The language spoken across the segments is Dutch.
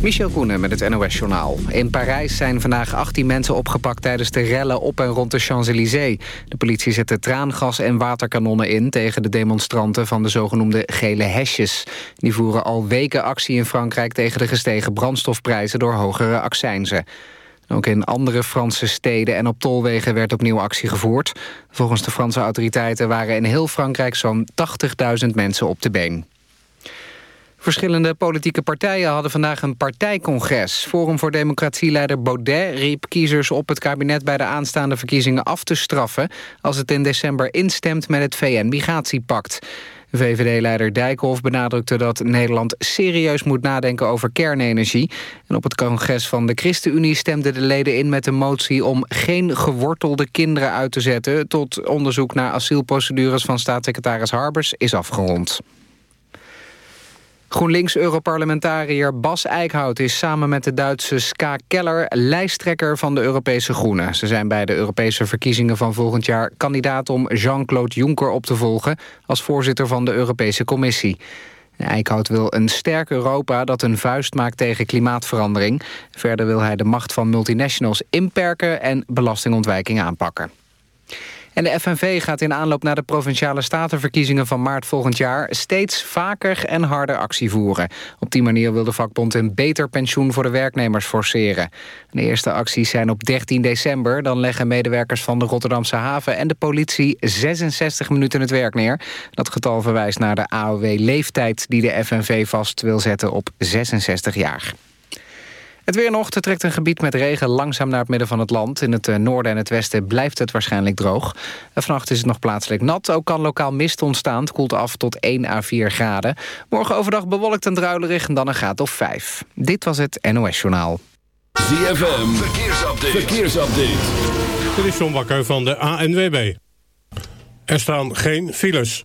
Michel Koenen met het NOS-journaal. In Parijs zijn vandaag 18 mensen opgepakt tijdens de rellen op en rond de Champs-Élysées. De politie zette traangas en waterkanonnen in tegen de demonstranten van de zogenoemde gele hesjes. Die voeren al weken actie in Frankrijk tegen de gestegen brandstofprijzen door hogere accijnzen. Ook in andere Franse steden en op tolwegen werd opnieuw actie gevoerd. Volgens de Franse autoriteiten waren in heel Frankrijk zo'n 80.000 mensen op de been. Verschillende politieke partijen hadden vandaag een partijcongres. Forum voor Democratie-leider Baudet riep kiezers op het kabinet bij de aanstaande verkiezingen af te straffen als het in december instemt met het VN-migratiepact. VVD-leider Dijkhoff benadrukte dat Nederland serieus moet nadenken over kernenergie. En op het congres van de ChristenUnie stemden de leden in met een motie om geen gewortelde kinderen uit te zetten tot onderzoek naar asielprocedures van staatssecretaris Harbers is afgerond. GroenLinks-europarlementariër Bas Eickhout is samen met de Duitse Ska Keller lijsttrekker van de Europese Groenen. Ze zijn bij de Europese verkiezingen van volgend jaar kandidaat om Jean-Claude Juncker op te volgen als voorzitter van de Europese Commissie. Eickhout wil een sterk Europa dat een vuist maakt tegen klimaatverandering. Verder wil hij de macht van multinationals inperken en belastingontwijking aanpakken. En de FNV gaat in aanloop naar de Provinciale Statenverkiezingen van maart volgend jaar steeds vaker en harder actie voeren. Op die manier wil de vakbond een beter pensioen voor de werknemers forceren. De eerste acties zijn op 13 december. Dan leggen medewerkers van de Rotterdamse haven en de politie 66 minuten het werk neer. Dat getal verwijst naar de AOW-leeftijd die de FNV vast wil zetten op 66 jaar. Het weer nog. Er trekt een gebied met regen langzaam naar het midden van het land. In het eh, noorden en het westen blijft het waarschijnlijk droog. Vannacht is het nog plaatselijk nat. Ook kan lokaal mist ontstaan. Het koelt af tot 1 à 4 graden. Morgen overdag bewolkt en druilerig en dan een graad of 5. Dit was het NOS Journaal. ZFM. Verkeersupdate. Verkeersupdate. Dit is John Bakker van de ANWB. Er staan geen files.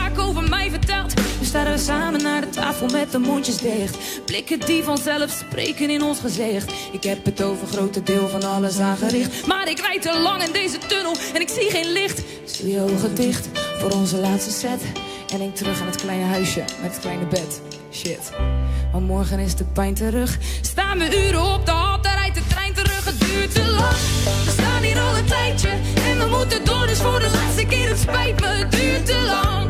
over mij verteld. We staan samen naar de tafel met de mondjes dicht. Blikken die vanzelf spreken in ons gezicht. Ik heb het over grote deel van alles aangericht. Maar ik rijd te lang in deze tunnel en ik zie geen licht. Doe je ogen dicht voor onze laatste set. En denk terug aan het kleine huisje met het kleine bed. Shit. Maar morgen is de pijn terug. Staan we uren op de hal, dan rijdt de trein terug. Het duurt te lang. We staan hier al een tijdje. En we moeten door, dus voor de laatste keer. Het spijt me, het duurt te lang.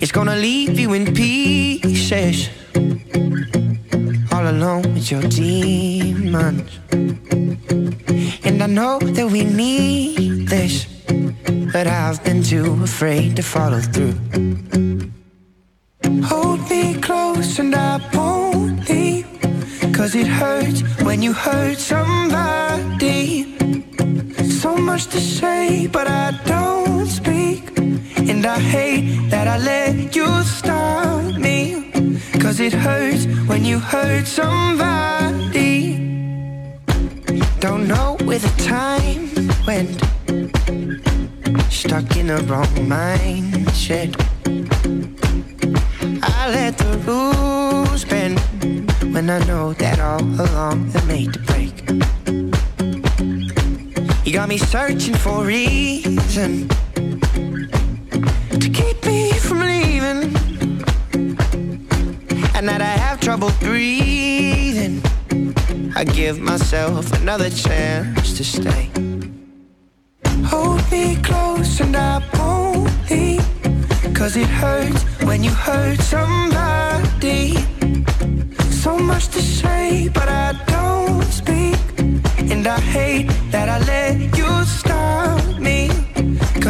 It's gonna leave you in pieces, all alone with your demons. And I know that we need this but I've been too afraid to follow through. Hold me close and I won't leave. Cause it hurts when you hurt somebody. So much to say, but I don't speak. And I hate that I let you stop me. Cause it hurts when you hurt somebody. Don't know where the time went stuck in the wrong mindset. I let the rules bend when I know that all along they're made to break. You got me searching for reason keep me from leaving, and that I have trouble breathing. I give myself another chance to stay. Hold me close and I won't leave. Cause it hurts when you hurt somebody. So much to say, but I don't speak. And I hate that I let.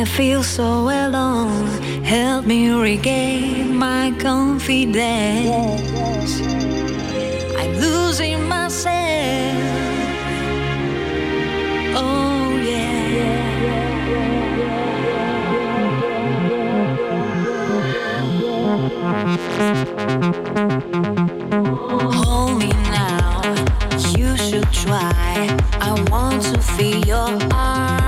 I feel so alone. Help me regain my confidence. I'm losing myself. Oh, yeah. Hold me now. You should try. I want to feel your arms.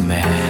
Man.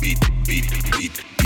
beat, beat, beat, beat.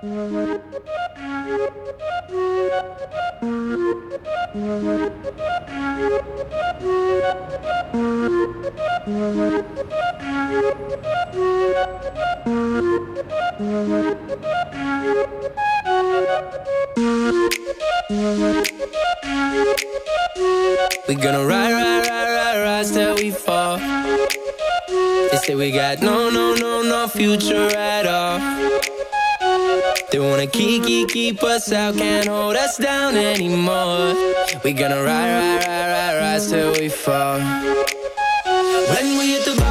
We gonna ride, ride, ride, ride, ride till we fall. They say we got no, no, no, no future at all. They wanna keep, keep, keep us out, can't hold us down anymore. We gonna ride, ride, ride, ride, ride till we fall. When we hit the.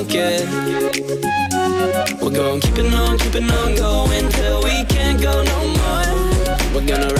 don't get. We're gonna keep it on, keep it on going till we can't go no more. We're gonna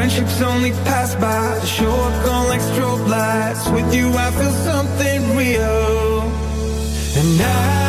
Friendships only pass by, they show up gone like strobe lights. With you, I feel something real. And I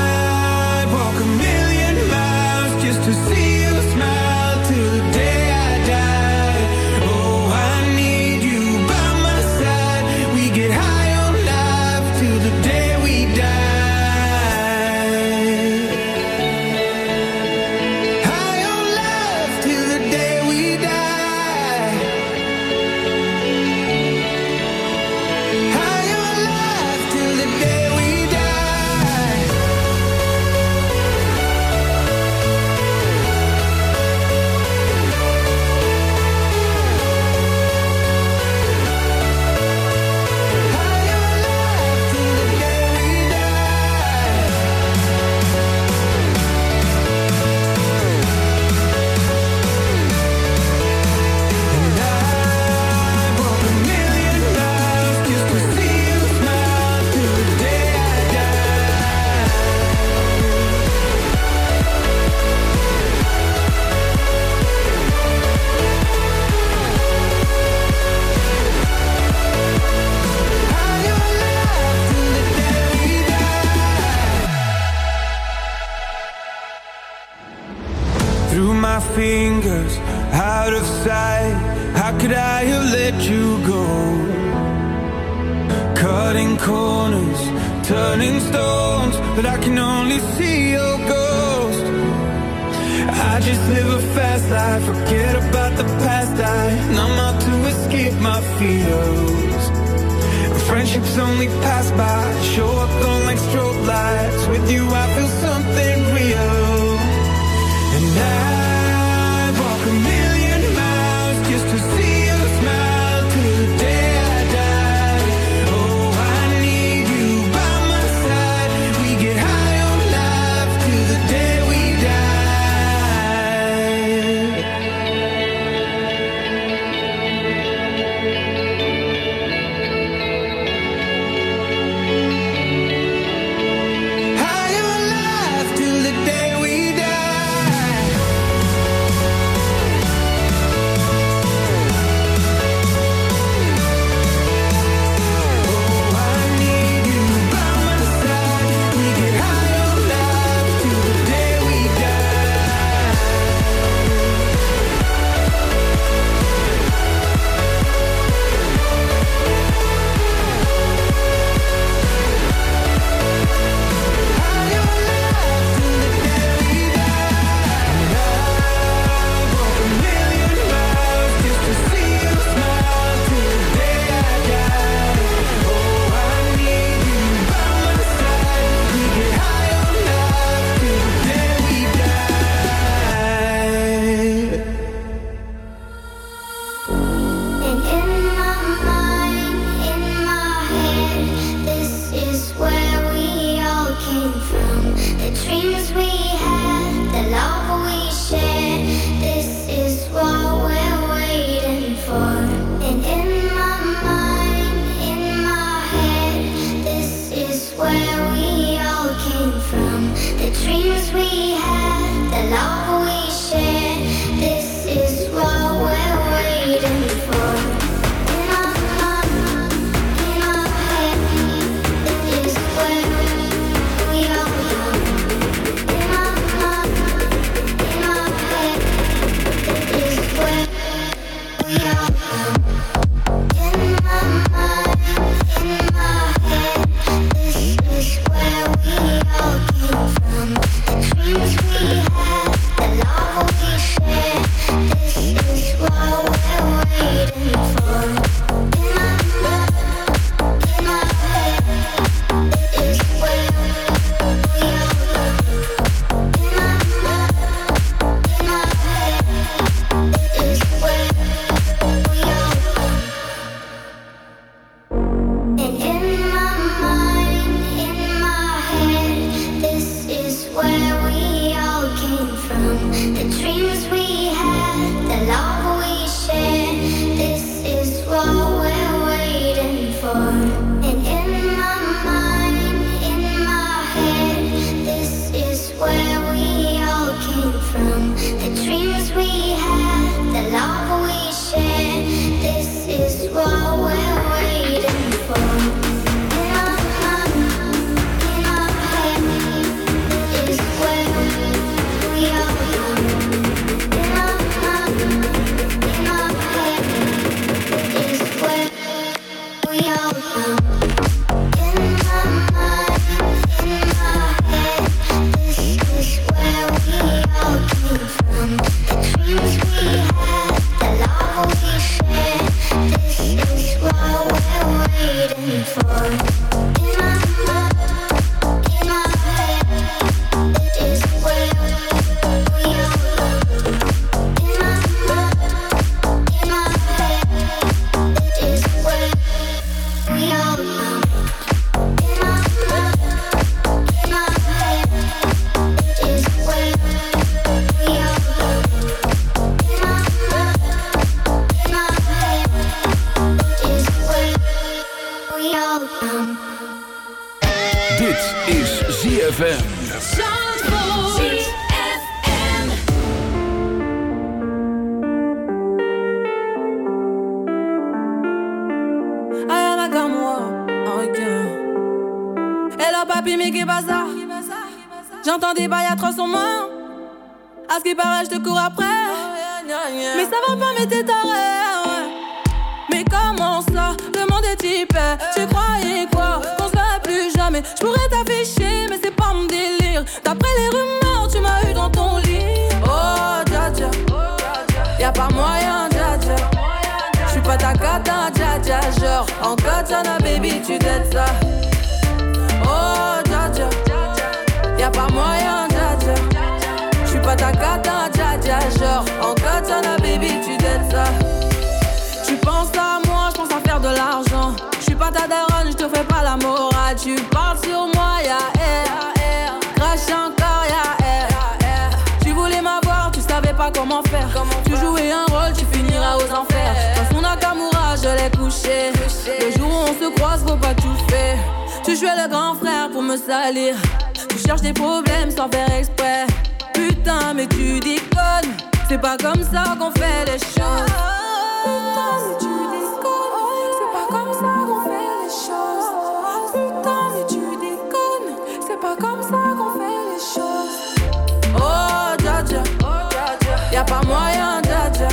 ce qui paraît, je te cours après. Mais ça va pas, mais t'es taré. ouais. Mais comment ça Le monde est typé. Tu croyais quoi? Qu'on se verrait plus jamais. Je pourrais t'afficher, mais c'est pas mon délire. D'après les rumeurs, tu m'as eu dans ton lit. Oh, dja dja. Y'a pas moyen, dja dja. J'suis pas ta cata, dja dja. Genre, en katana, baby, tu t'aides ça. Tout faire. Tu jouais le grand frère pour me salir. Tu cherches des problèmes sans faire exprès. Putain, mais tu déconnes. C'est pas comme ça qu'on fait les choses. Putain, mais tu déconnes. C'est pas comme ça qu'on fait les choses. Putain, mais tu déconnes. C'est pas comme ça qu'on fait les choses. Oh, dja dja. Y'a pas moyen, dja dja.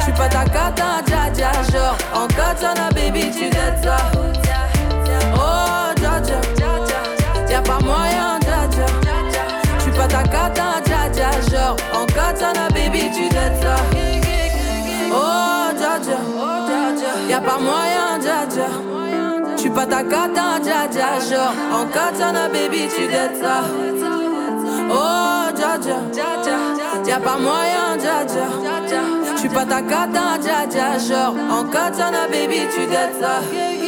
J'suis pas ta cata, dja dja. Genre, en katana, baby, tu t'aides ça. Cata, dja dja. Genre, en katana, baby, tu. Oh, dja dja. Y'a pas moyen, dja dja. J'suis pas ta cata, dja dja. Genre, en katana, baby, tu t'aides ça. Oh, dja dja. Y'a pas moyen, dja dja. J'suis pas ta cata, dja dja. Genre, en katana, baby, tu t'aides ça.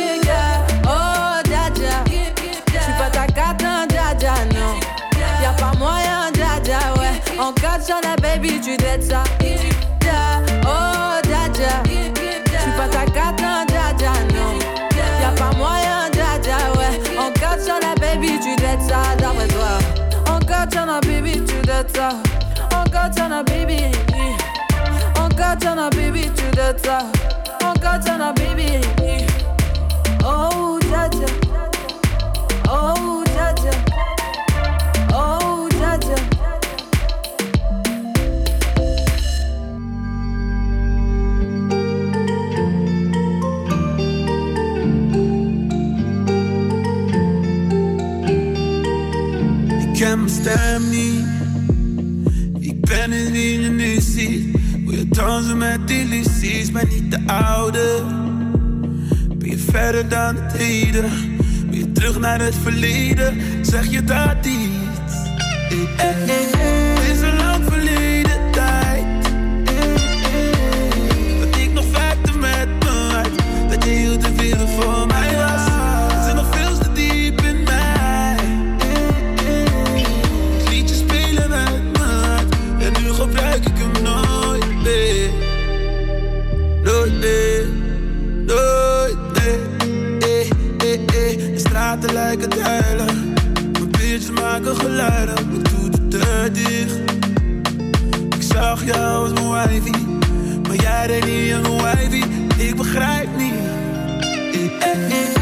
On catch sur la baby, tu dettes ça. Oh, Jaja. Tu pas ta carte, non, Jaja, non. Y'a pas moyen, Jaja, ouais. On catch sur la baby, tu dettes ça d'après toi. On catch sur la baby, tu dettes ça. On catch sur la baby. On catch sur la baby, tu dettes ça. On catch sur la baby. Oh, Jaja. Stem. Ik ben het wie je nu ziet. Wil je dansen met illusies, ben niet de oude. Ben je verder dan het heden? Ben je terug naar het verleden? Zeg je dat iets? Eh, eh, eh, Mijn biertjes maken geluiden. Ik doe de deur dicht. Ik zag jou als mijn wifey. Maar jij deed niet aan mijn wifey. Ik begrijp niet. Eh, eh, eh,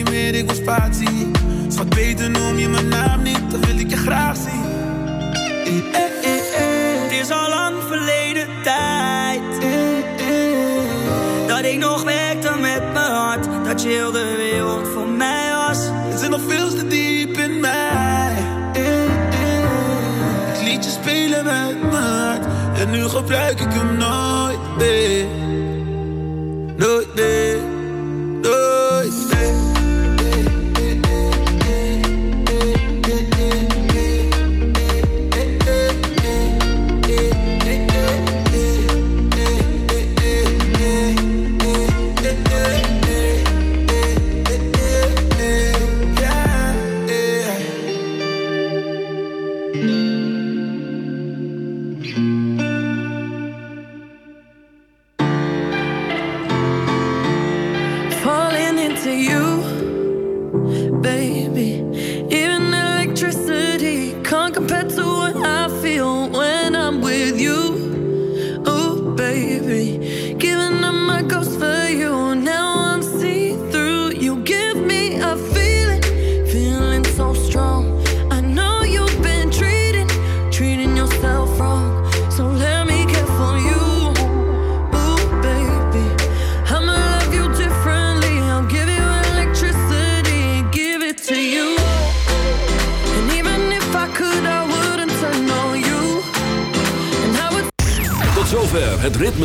niet meer, ik wil spatie. Is wat beter noem je mijn naam niet, dan wil ik je graag zien. Het is al lang verleden tijd. Dat ik nog werkte met mijn hart. Dat je heel de wereld voor mij was. Het zit nog veel te diep in mij. Het liedje spelen met mijn hart. En nu gebruik ik hem nooit.